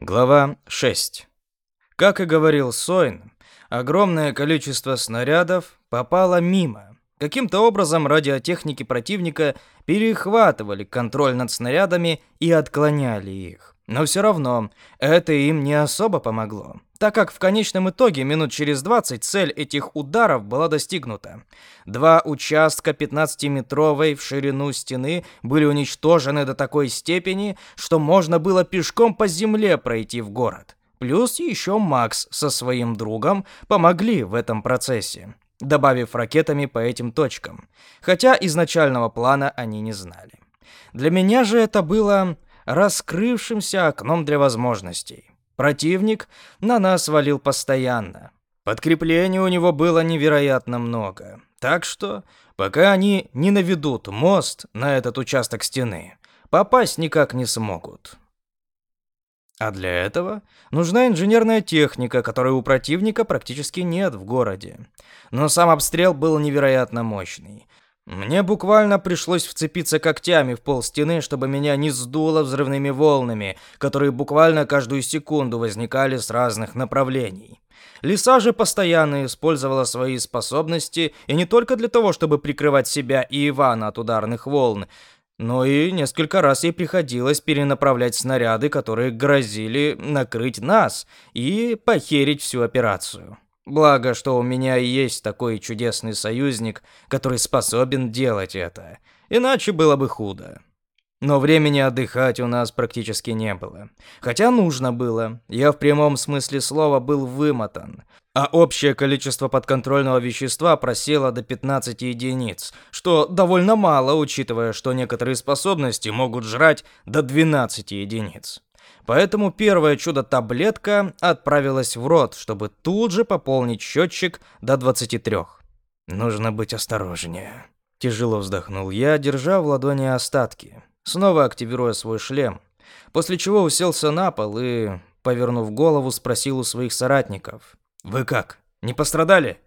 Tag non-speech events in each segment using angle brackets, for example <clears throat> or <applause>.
Глава 6. Как и говорил Сойн, огромное количество снарядов попало мимо. Каким-то образом радиотехники противника перехватывали контроль над снарядами и отклоняли их. Но все равно это им не особо помогло, так как в конечном итоге минут через 20 цель этих ударов была достигнута. Два участка 15-метровой в ширину стены были уничтожены до такой степени, что можно было пешком по земле пройти в город. Плюс еще Макс со своим другом помогли в этом процессе, добавив ракетами по этим точкам, хотя изначального плана они не знали. Для меня же это было раскрывшимся окном для возможностей. Противник на нас валил постоянно. Подкреплений у него было невероятно много. Так что, пока они не наведут мост на этот участок стены, попасть никак не смогут. А для этого нужна инженерная техника, которой у противника практически нет в городе. Но сам обстрел был невероятно мощный. Мне буквально пришлось вцепиться когтями в пол стены, чтобы меня не сдуло взрывными волнами, которые буквально каждую секунду возникали с разных направлений. Лиса же постоянно использовала свои способности и не только для того, чтобы прикрывать себя и Ивана от ударных волн, но и несколько раз ей приходилось перенаправлять снаряды, которые грозили накрыть нас и похерить всю операцию. Благо, что у меня есть такой чудесный союзник, который способен делать это. Иначе было бы худо. Но времени отдыхать у нас практически не было. Хотя нужно было. Я в прямом смысле слова был вымотан. А общее количество подконтрольного вещества просело до 15 единиц, что довольно мало, учитывая, что некоторые способности могут жрать до 12 единиц. Поэтому первое чудо-таблетка отправилась в рот, чтобы тут же пополнить счетчик до 23. Нужно быть осторожнее. Тяжело вздохнул я, держа в ладони остатки, снова активируя свой шлем, после чего уселся на пол и, повернув голову, спросил у своих соратников. «Вы как, не пострадали?»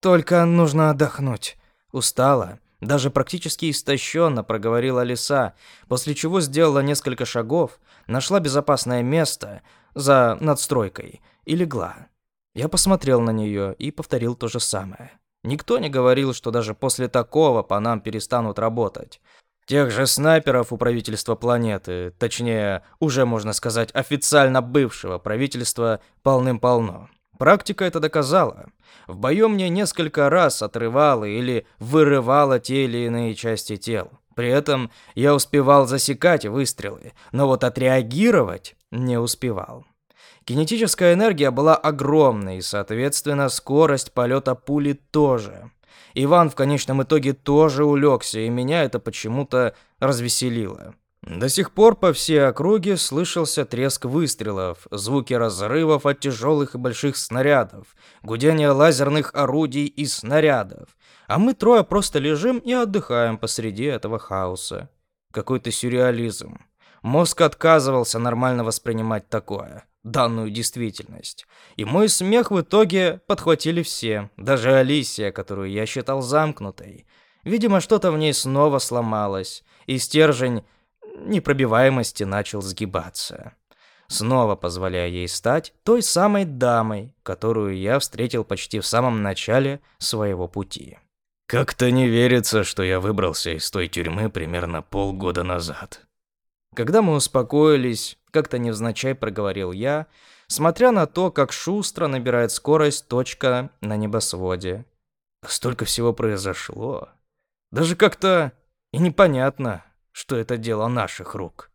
«Только нужно отдохнуть. Устала. Даже практически истощенно проговорила лиса, после чего сделала несколько шагов, нашла безопасное место за надстройкой и легла. Я посмотрел на нее и повторил то же самое. Никто не говорил, что даже после такого по нам перестанут работать. Тех же снайперов у правительства планеты, точнее, уже можно сказать, официально бывшего правительства, полным-полно. Практика это доказала. В бою мне несколько раз отрывало или вырывало те или иные части тел. При этом я успевал засекать выстрелы, но вот отреагировать не успевал. Кинетическая энергия была огромной, и, соответственно, скорость полета пули тоже. Иван в конечном итоге тоже улегся, и меня это почему-то развеселило. До сих пор по всей округе слышался треск выстрелов, звуки разрывов от тяжелых и больших снарядов, гудение лазерных орудий и снарядов. А мы трое просто лежим и отдыхаем посреди этого хаоса. Какой-то сюрреализм. Мозг отказывался нормально воспринимать такое, данную действительность. И мой смех в итоге подхватили все, даже Алисия, которую я считал замкнутой. Видимо, что-то в ней снова сломалось, и стержень непробиваемости начал сгибаться, снова позволяя ей стать той самой дамой, которую я встретил почти в самом начале своего пути. Как-то не верится, что я выбрался из той тюрьмы примерно полгода назад. Когда мы успокоились, как-то невзначай проговорил я, смотря на то, как шустро набирает скорость точка на небосводе. Столько всего произошло. Даже как-то и непонятно, что это дело наших рук.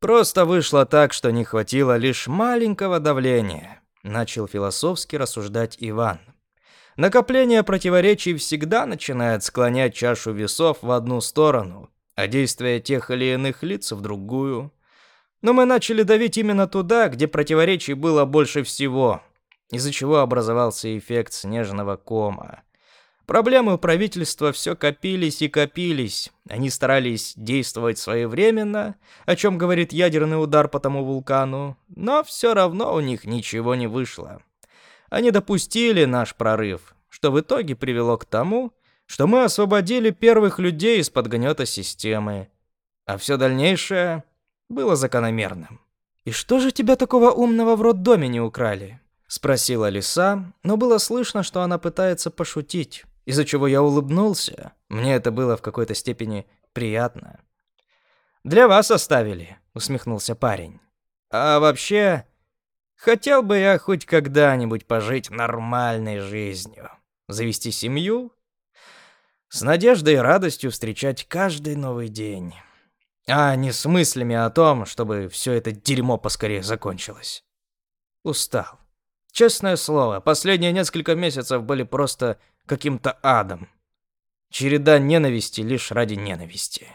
Просто вышло так, что не хватило лишь маленького давления, начал философски рассуждать Иван. Накопление противоречий всегда начинает склонять чашу весов в одну сторону, а действия тех или иных лиц в другую. Но мы начали давить именно туда, где противоречий было больше всего, из-за чего образовался эффект снежного кома. Проблемы у правительства все копились и копились. Они старались действовать своевременно, о чем говорит ядерный удар по тому вулкану, но все равно у них ничего не вышло. Они допустили наш прорыв, что в итоге привело к тому, что мы освободили первых людей из-под гнета системы. А все дальнейшее было закономерным. «И что же тебя такого умного в роддоме не украли?» — спросила лиса, но было слышно, что она пытается пошутить, из-за чего я улыбнулся. Мне это было в какой-то степени приятно. «Для вас оставили», — усмехнулся парень. «А вообще, хотел бы я хоть когда-нибудь пожить нормальной жизнью, завести семью, с надеждой и радостью встречать каждый новый день» а не с мыслями о том, чтобы все это дерьмо поскорее закончилось. Устал. Честное слово, последние несколько месяцев были просто каким-то адом. Череда ненависти лишь ради ненависти.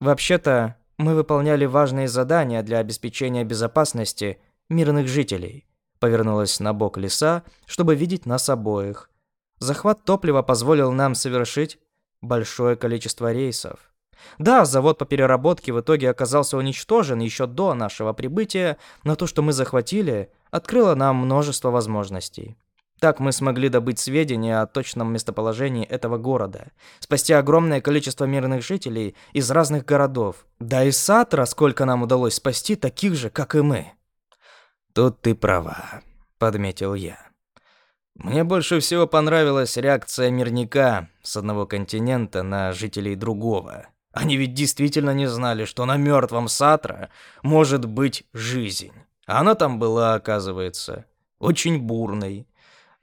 Вообще-то, мы выполняли важные задания для обеспечения безопасности мирных жителей. Повернулась на бок леса, чтобы видеть нас обоих. Захват топлива позволил нам совершить большое количество рейсов. Да, завод по переработке в итоге оказался уничтожен еще до нашего прибытия, но то, что мы захватили, открыло нам множество возможностей. Так мы смогли добыть сведения о точном местоположении этого города, спасти огромное количество мирных жителей из разных городов. Да и Сатра, сколько нам удалось спасти, таких же, как и мы. «Тут ты права», — подметил я. Мне больше всего понравилась реакция мирника с одного континента на жителей другого. Они ведь действительно не знали, что на мертвом Сатра может быть жизнь. Она там была, оказывается, очень бурной.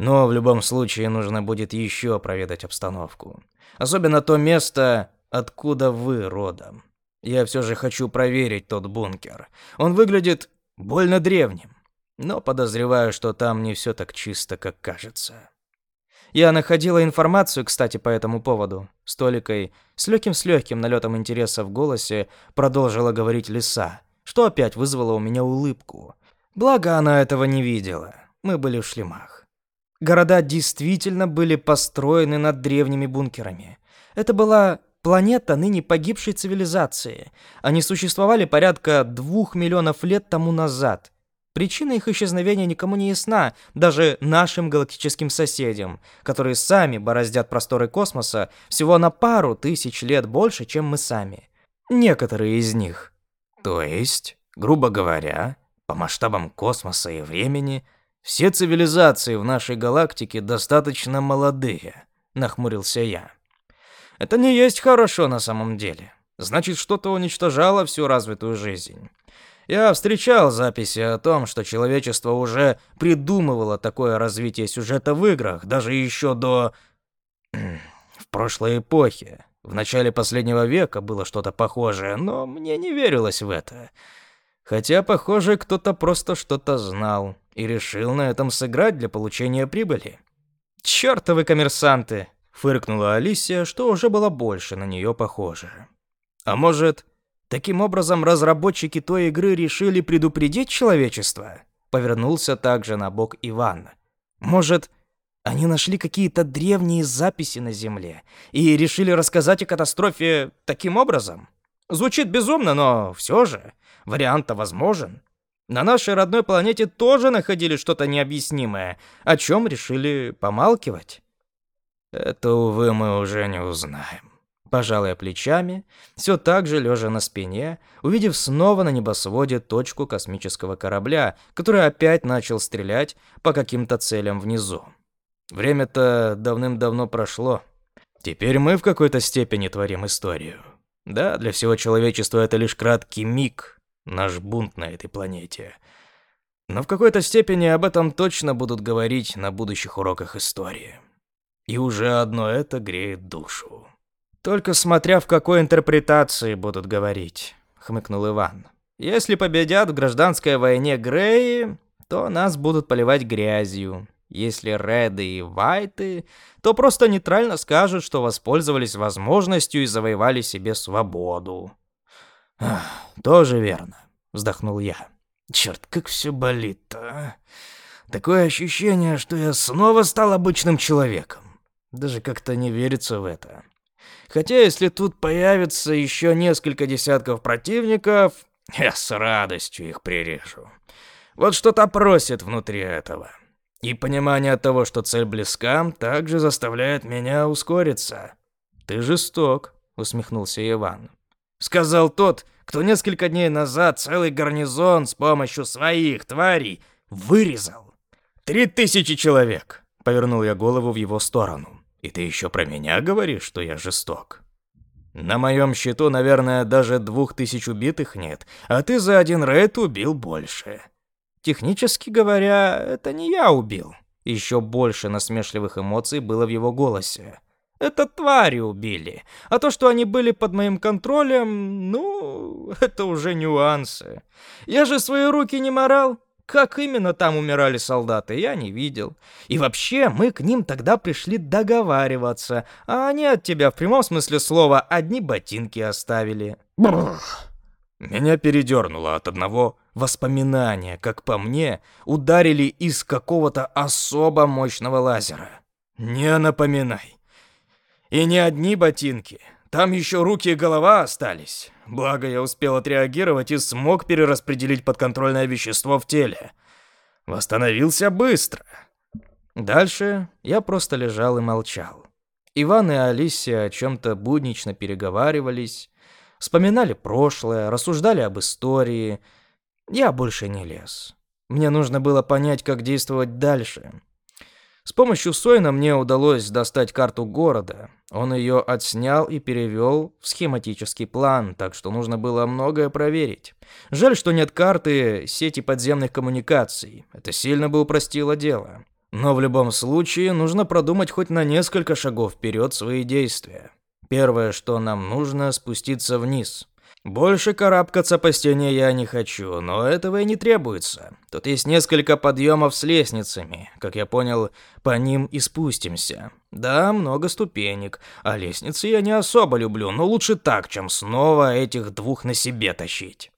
Но в любом случае нужно будет еще проведать обстановку. Особенно то место, откуда вы родом. Я все же хочу проверить тот бункер. Он выглядит больно древним. Но подозреваю, что там не все так чисто, как кажется. Я находила информацию, кстати, по этому поводу. С Толикой, с легким с легким налетом интереса в голосе, продолжила говорить Лиса, что опять вызвало у меня улыбку. Благо она этого не видела. Мы были в шлемах. Города действительно были построены над древними бункерами. Это была планета ныне погибшей цивилизации. Они существовали порядка двух миллионов лет тому назад. Причина их исчезновения никому не ясна, даже нашим галактическим соседям, которые сами бороздят просторы космоса всего на пару тысяч лет больше, чем мы сами. Некоторые из них. То есть, грубо говоря, по масштабам космоса и времени, все цивилизации в нашей галактике достаточно молодые, нахмурился я. Это не есть хорошо на самом деле. Значит, что-то уничтожало всю развитую жизнь. Я встречал записи о том, что человечество уже придумывало такое развитие сюжета в играх, даже еще до... <clears throat> в прошлой эпохе. В начале последнего века было что-то похожее, но мне не верилось в это. Хотя, похоже, кто-то просто что-то знал и решил на этом сыграть для получения прибыли. «Чёртовы коммерсанты!» — фыркнула Алисия, что уже было больше на нее похоже. «А может, Таким образом, разработчики той игры решили предупредить человечество. Повернулся также на бок Иван. Может, они нашли какие-то древние записи на Земле и решили рассказать о катастрофе таким образом? Звучит безумно, но все же вариант-то возможен. На нашей родной планете тоже находили что-то необъяснимое, о чем решили помалкивать. Это, увы, мы уже не узнаем. Пожалуй, плечами, все так же лежа на спине, увидев снова на небосводе точку космического корабля, который опять начал стрелять по каким-то целям внизу. Время-то давным-давно прошло. Теперь мы в какой-то степени творим историю. Да, для всего человечества это лишь краткий миг, наш бунт на этой планете. Но в какой-то степени об этом точно будут говорить на будущих уроках истории. И уже одно это греет душу. Только смотря в какой интерпретации будут говорить, хмыкнул Иван. Если победят в гражданской войне Греи, то нас будут поливать грязью. Если Реды и Вайты, то просто нейтрально скажут, что воспользовались возможностью и завоевали себе свободу. тоже верно, вздохнул я. Черт, как все болит-то, а? Такое ощущение, что я снова стал обычным человеком. Даже как-то не верится в это. Хотя если тут появится еще несколько десятков противников, я с радостью их прирежу. Вот что-то просит внутри этого. И понимание того, что цель близка, также заставляет меня ускориться. Ты жесток, усмехнулся Иван. Сказал тот, кто несколько дней назад целый гарнизон с помощью своих тварей вырезал. Три тысячи человек!» — повернул я голову в его сторону. «И ты еще про меня говоришь, что я жесток?» «На моем счету, наверное, даже двух тысяч убитых нет, а ты за один рейд убил больше». «Технически говоря, это не я убил». Еще больше насмешливых эмоций было в его голосе. Это твари убили. А то, что они были под моим контролем, ну, это уже нюансы. Я же свои руки не морал. Как именно там умирали солдаты, я не видел. И вообще, мы к ним тогда пришли договариваться, а они от тебя в прямом смысле слова одни ботинки оставили. Меня передернуло от одного воспоминания, как по мне, ударили из какого-то особо мощного лазера. Не напоминай. И не одни ботинки. Там еще руки и голова остались. Благо, я успел отреагировать и смог перераспределить подконтрольное вещество в теле. Восстановился быстро. Дальше я просто лежал и молчал. Иван и Алисия о чем-то буднично переговаривались, вспоминали прошлое, рассуждали об истории. Я больше не лез. Мне нужно было понять, как действовать дальше. С помощью Сойна мне удалось достать карту города. Он ее отснял и перевел в схематический план, так что нужно было многое проверить. Жаль, что нет карты сети подземных коммуникаций. Это сильно бы упростило дело. Но в любом случае нужно продумать хоть на несколько шагов вперед свои действия. Первое, что нам нужно, спуститься вниз. Больше карабкаться по стене я не хочу, но этого и не требуется. Тут есть несколько подъемов с лестницами. Как я понял, по ним и спустимся. Да, много ступенек, а лестницы я не особо люблю, но лучше так, чем снова этих двух на себе тащить.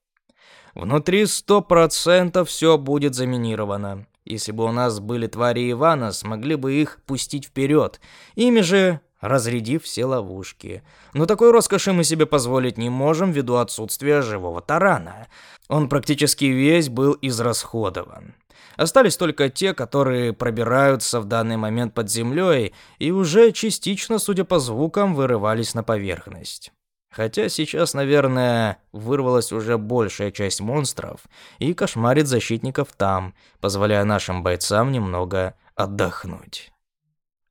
Внутри сто процентов все будет заминировано. Если бы у нас были твари Ивана, смогли бы их пустить вперед. Ими же разрядив все ловушки. Но такой роскоши мы себе позволить не можем ввиду отсутствия живого тарана. Он практически весь был израсходован. Остались только те, которые пробираются в данный момент под землей и уже частично, судя по звукам, вырывались на поверхность. Хотя сейчас, наверное, вырвалась уже большая часть монстров и кошмарит защитников там, позволяя нашим бойцам немного отдохнуть.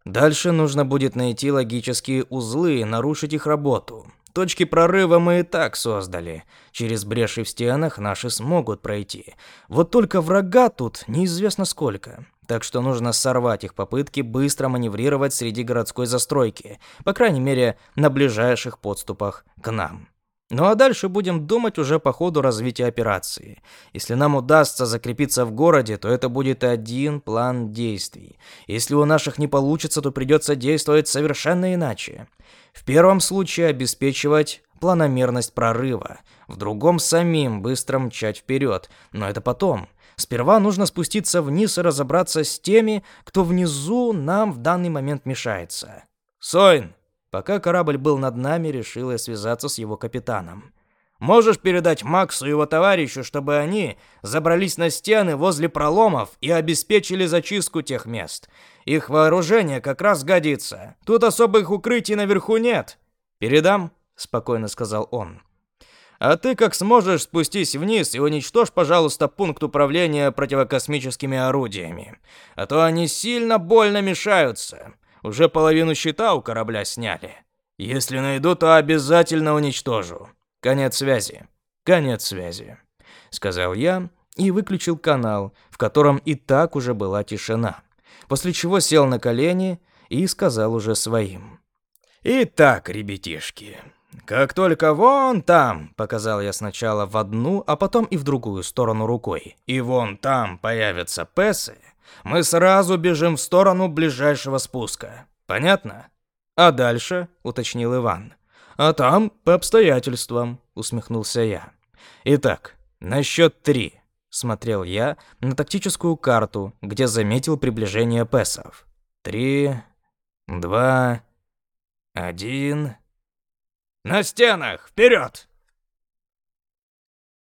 Дальше нужно будет найти логические узлы и нарушить их работу. Точки прорыва мы и так создали. Через бреши в стенах наши смогут пройти. Вот только врага тут неизвестно сколько. Так что нужно сорвать их попытки быстро маневрировать среди городской застройки, по крайней мере, на ближайших подступах к нам. Ну а дальше будем думать уже по ходу развития операции. Если нам удастся закрепиться в городе, то это будет один план действий. Если у наших не получится, то придется действовать совершенно иначе. В первом случае обеспечивать планомерность прорыва, в другом самим быстро мчать вперед, но это потом. Сперва нужно спуститься вниз и разобраться с теми, кто внизу нам в данный момент мешается. «Сойн!» Пока корабль был над нами, решил я связаться с его капитаном. Можешь передать Максу и его товарищу, чтобы они забрались на стены возле проломов и обеспечили зачистку тех мест. Их вооружение как раз годится. Тут особых укрытий наверху нет. Передам, спокойно сказал он. А ты как сможешь спустись вниз и уничтожь, пожалуйста, пункт управления противокосмическими орудиями, а то они сильно больно мешаются. Уже половину щита у корабля сняли. Если найду, то обязательно уничтожу. Конец связи. Конец связи, сказал я и выключил канал, в котором и так уже была тишина. После чего сел на колени и сказал уже своим: "Итак, ребятишки, как только вон там, показал я сначала в одну, а потом и в другую сторону рукой. И вон там появятся песы, мы сразу бежим в сторону ближайшего спуска. Понятно? А дальше, уточнил Иван. А там по обстоятельствам, усмехнулся я. Итак, на счет три. Смотрел я на тактическую карту, где заметил приближение песов. Три, два, один. На стенах, вперед!